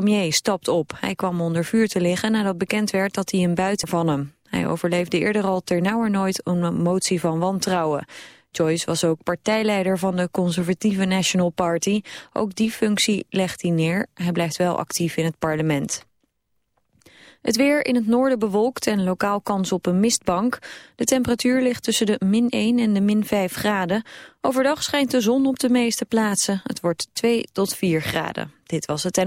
premier stapt op. Hij kwam onder vuur te liggen nadat bekend werd dat hij een buiten van hem. Hij overleefde eerder al ternauwernood een motie van wantrouwen. Joyce was ook partijleider van de conservatieve National Party. Ook die functie legt hij neer. Hij blijft wel actief in het parlement. Het weer in het noorden bewolkt en lokaal kans op een mistbank. De temperatuur ligt tussen de min 1 en de min 5 graden. Overdag schijnt de zon op de meeste plaatsen. Het wordt 2 tot 4 graden. Dit was het en...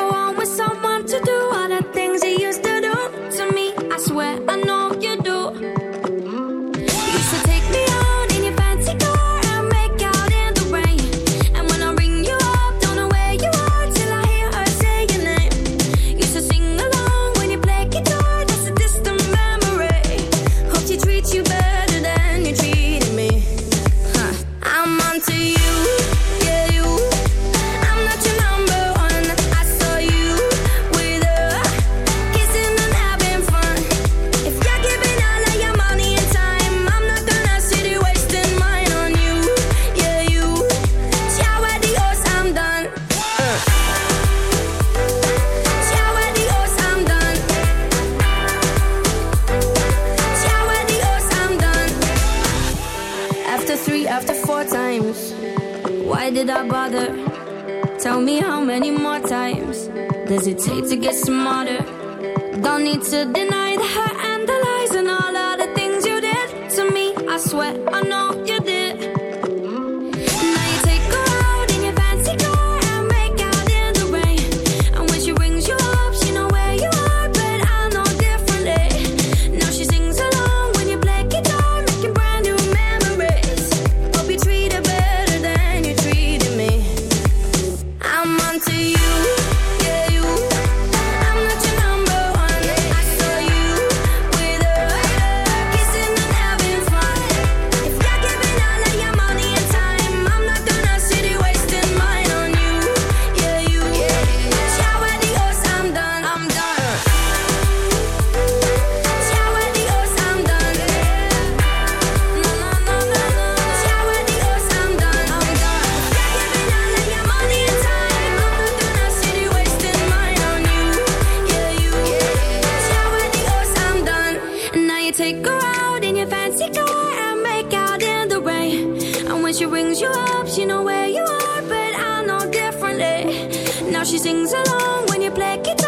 Now she sings along when you play guitar.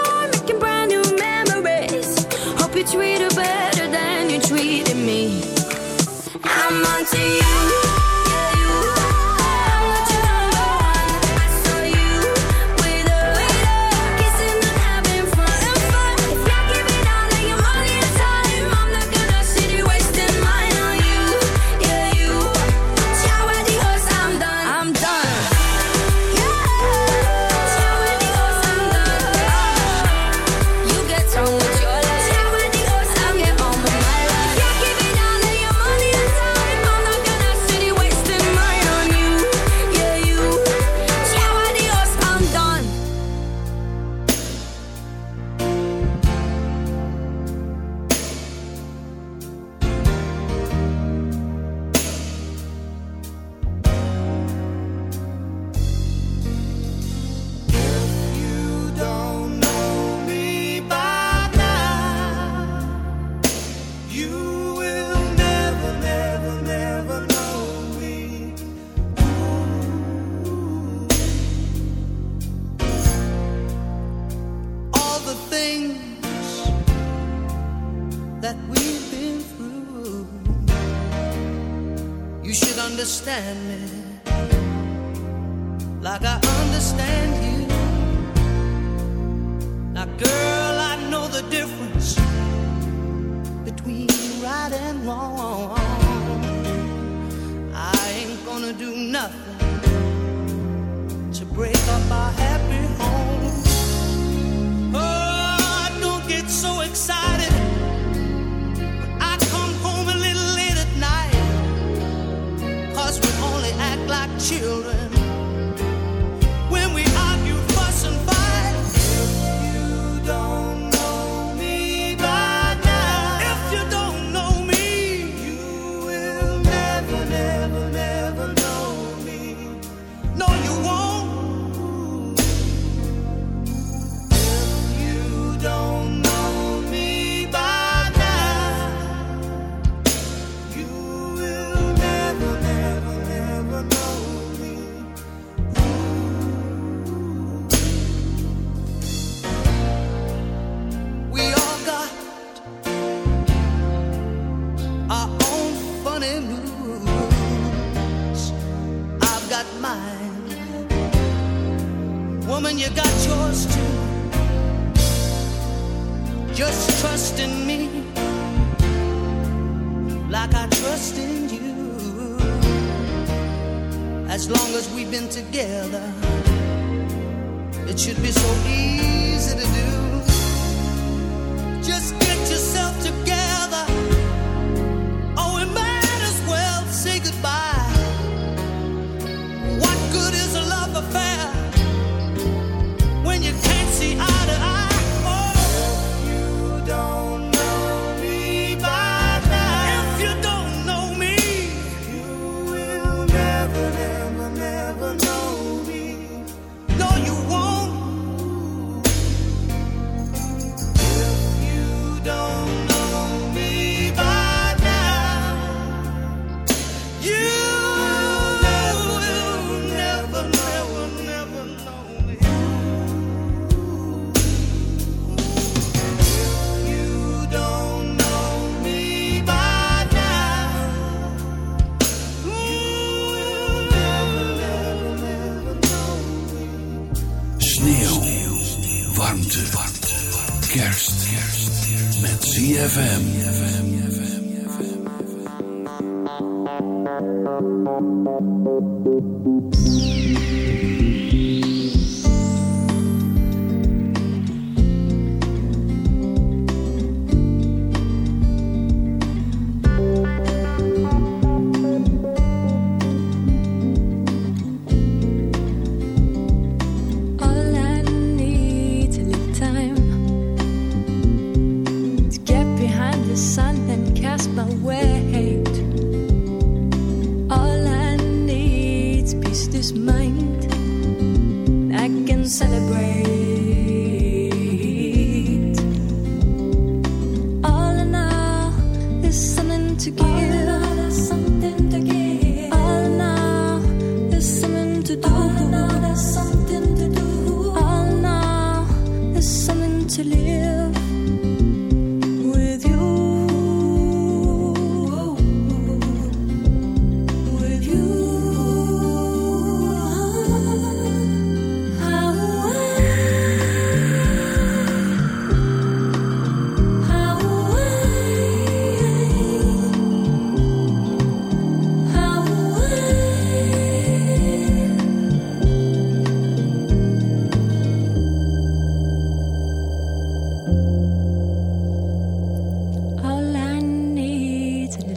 ZFM.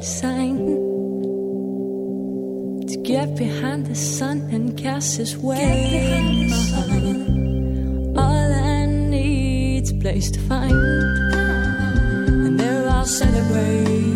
Line to get behind the sun and cast his way. All I need's a place to find, and there I'll celebrate.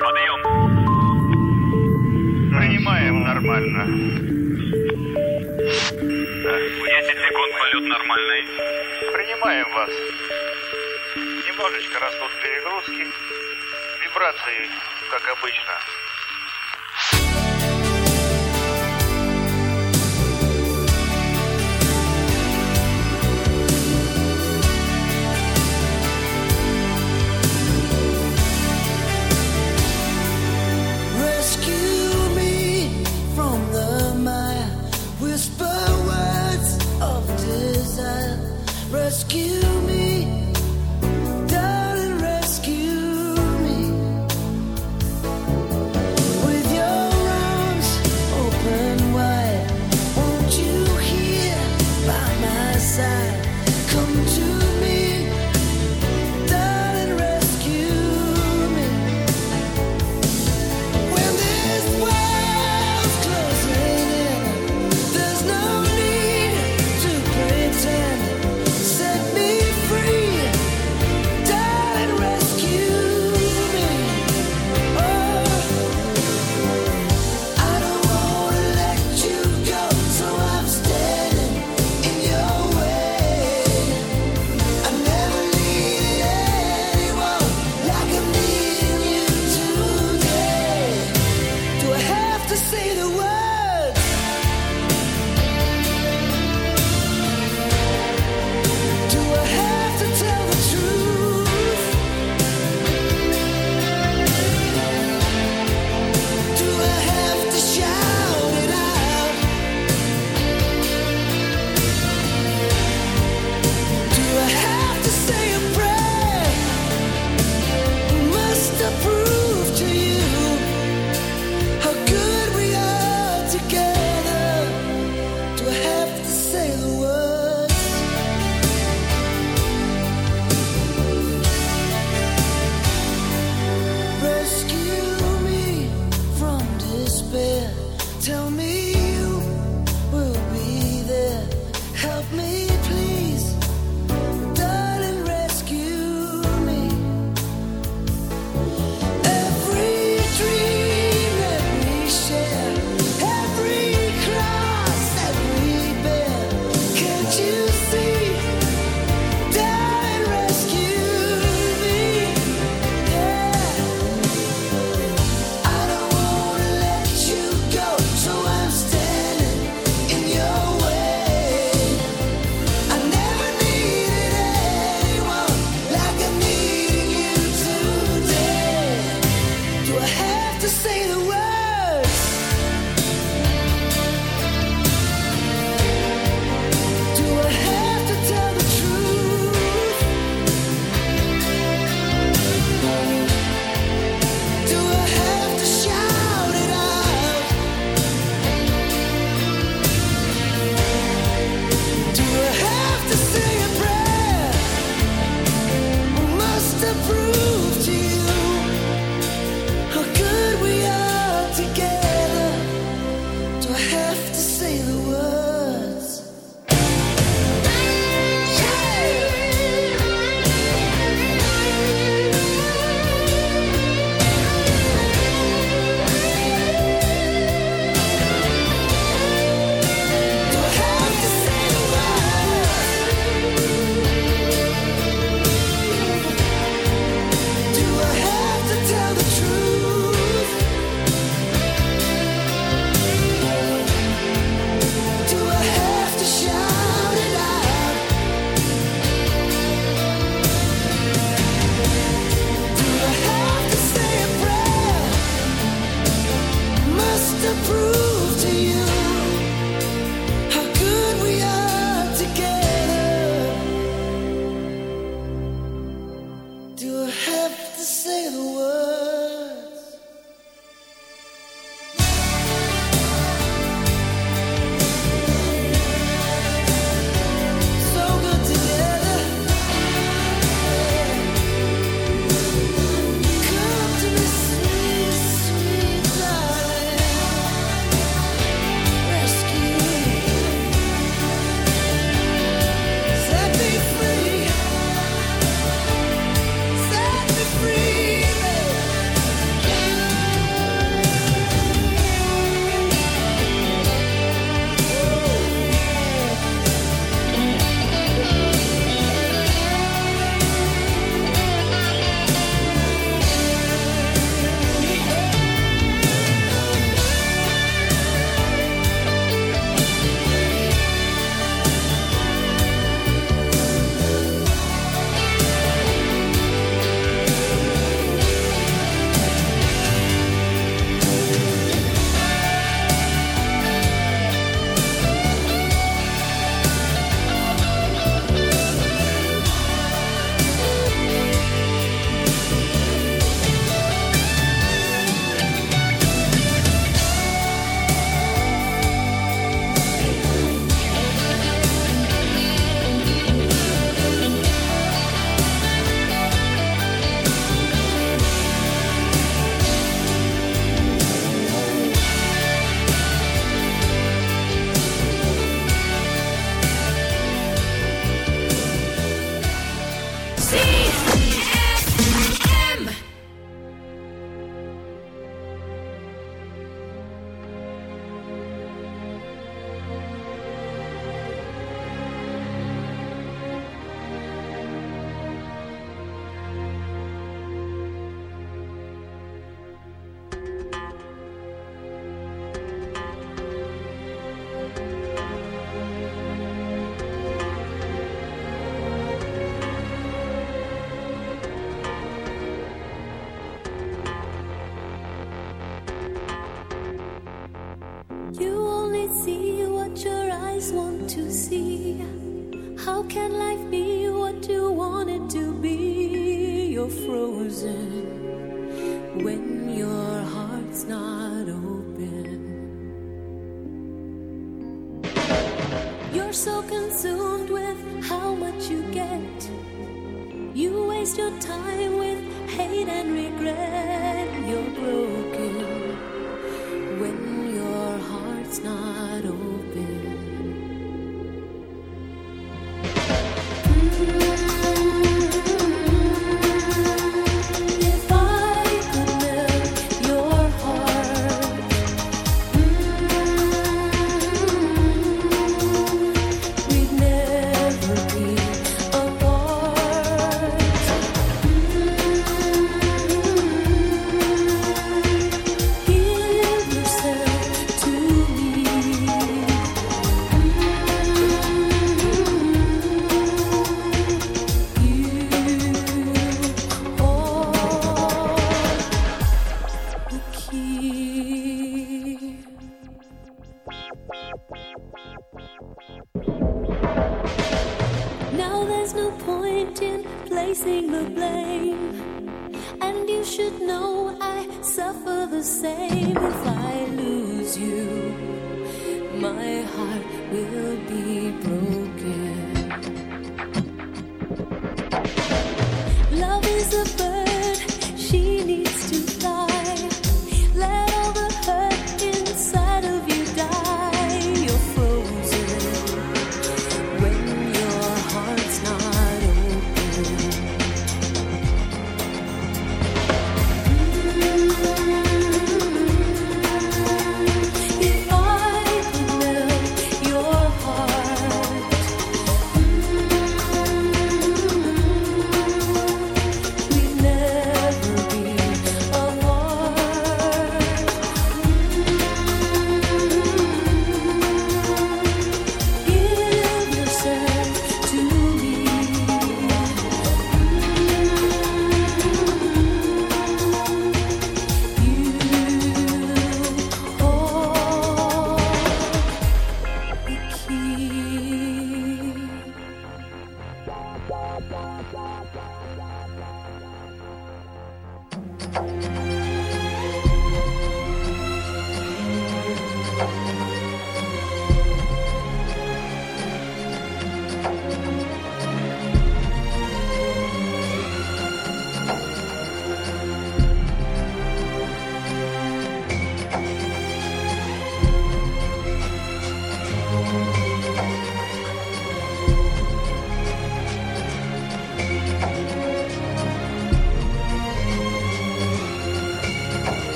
Подъем. Принимаем нормально. 10 секунд полет нормальный. Принимаем вас. Немножечко растут перегрузки. Вибрации, как обычно.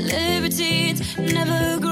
libertines never grow.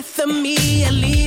breath of me, at least.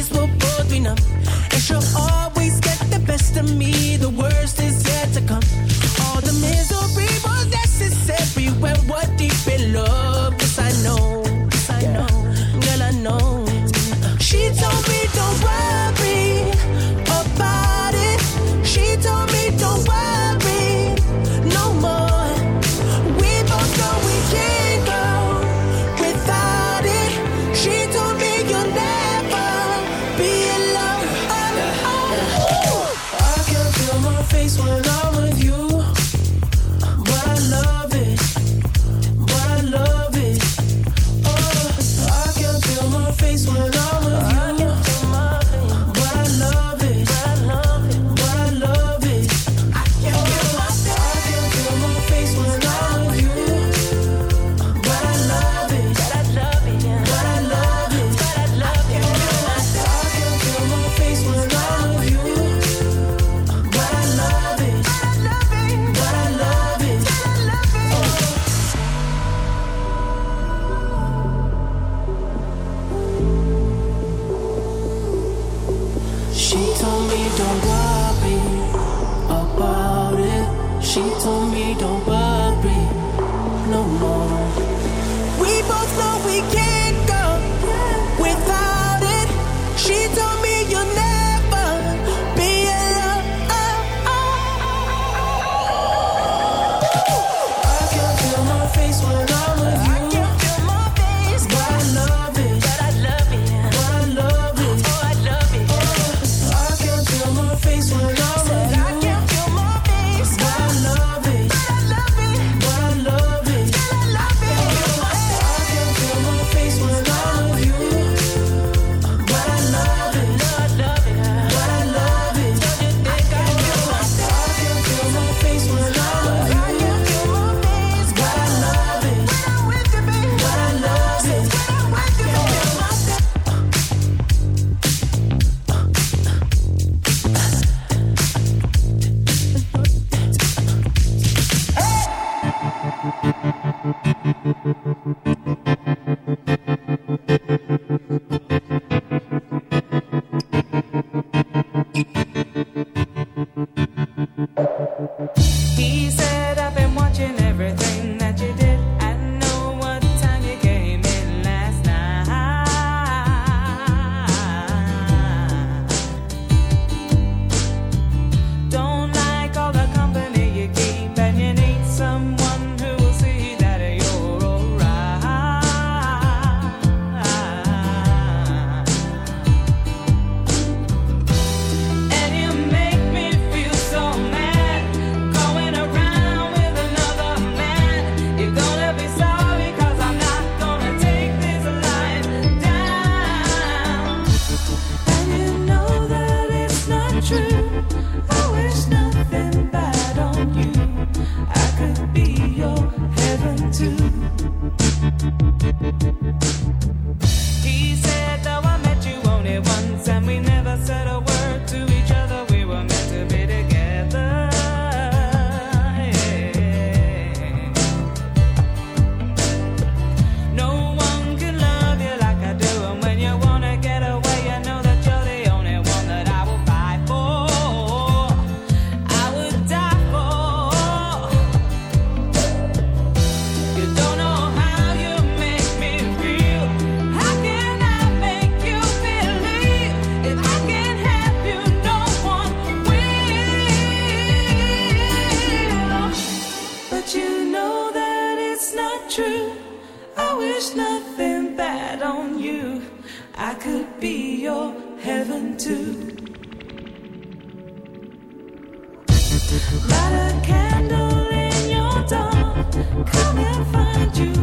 Light a candle in your dark. Come and find you.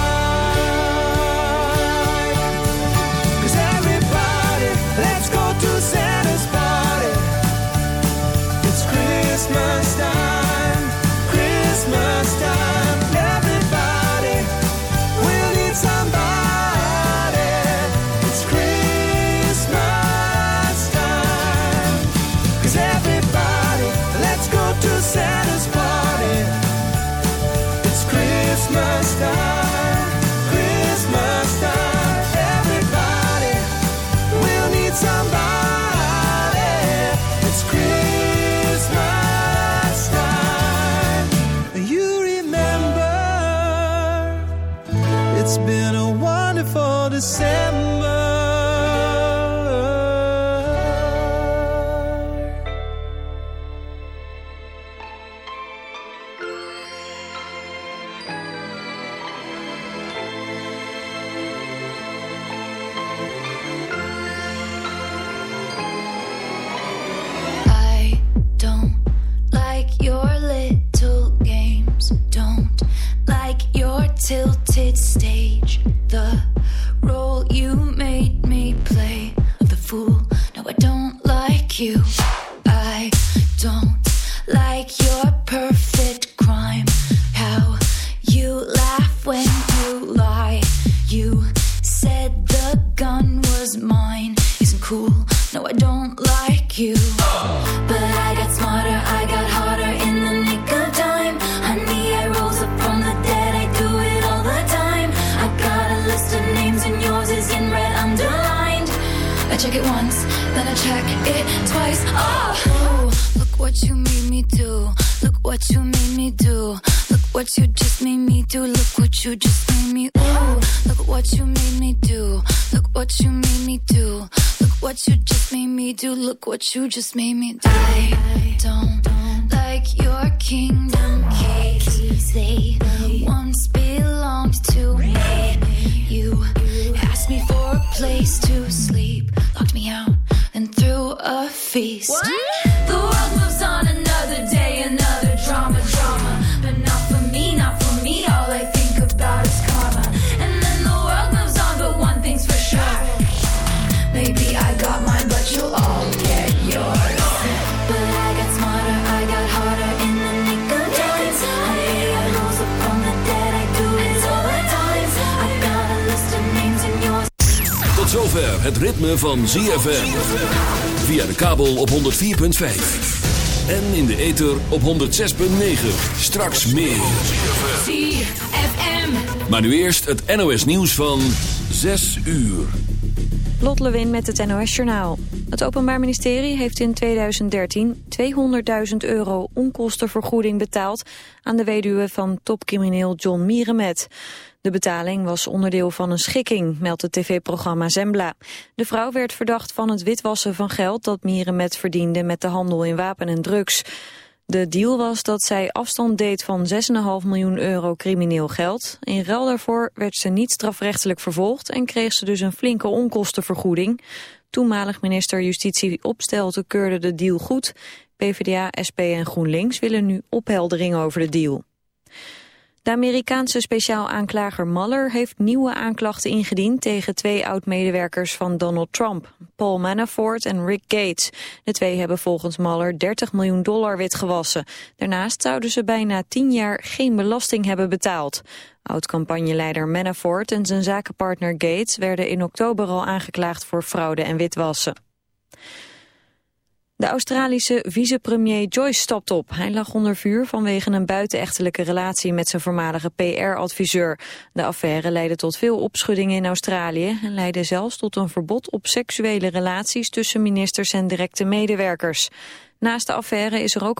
just het ritme van ZFM. Via de kabel op 104.5. En in de ether op 106.9. Straks meer. ZFM. Maar nu eerst het NOS nieuws van 6 uur. Lot Lewin met het NOS Journaal. Het Openbaar Ministerie heeft in 2013 200.000 euro onkostenvergoeding betaald aan de weduwe van topcrimineel John Mierenmet. De betaling was onderdeel van een schikking, meldt het tv-programma Zembla. De vrouw werd verdacht van het witwassen van geld dat Mierenmet verdiende met de handel in wapen en drugs. De deal was dat zij afstand deed van 6,5 miljoen euro crimineel geld. In ruil daarvoor werd ze niet strafrechtelijk vervolgd en kreeg ze dus een flinke onkostenvergoeding. Toenmalig minister Justitie Opstelten keurde de deal goed. PvdA, SP en GroenLinks willen nu opheldering over de deal. De Amerikaanse speciaal aanklager Mueller heeft nieuwe aanklachten ingediend tegen twee oud-medewerkers van Donald Trump, Paul Manafort en Rick Gates. De twee hebben volgens Mueller 30 miljoen dollar witgewassen. Daarnaast zouden ze bijna 10 jaar geen belasting hebben betaald. Oud-campagneleider Manafort en zijn zakenpartner Gates werden in oktober al aangeklaagd voor fraude en witwassen. De Australische vicepremier Joyce stapt op. Hij lag onder vuur vanwege een buitenechtelijke relatie met zijn voormalige PR-adviseur. De affaire leidde tot veel opschuddingen in Australië... en leidde zelfs tot een verbod op seksuele relaties tussen ministers en directe medewerkers. Naast de affaire is er ook een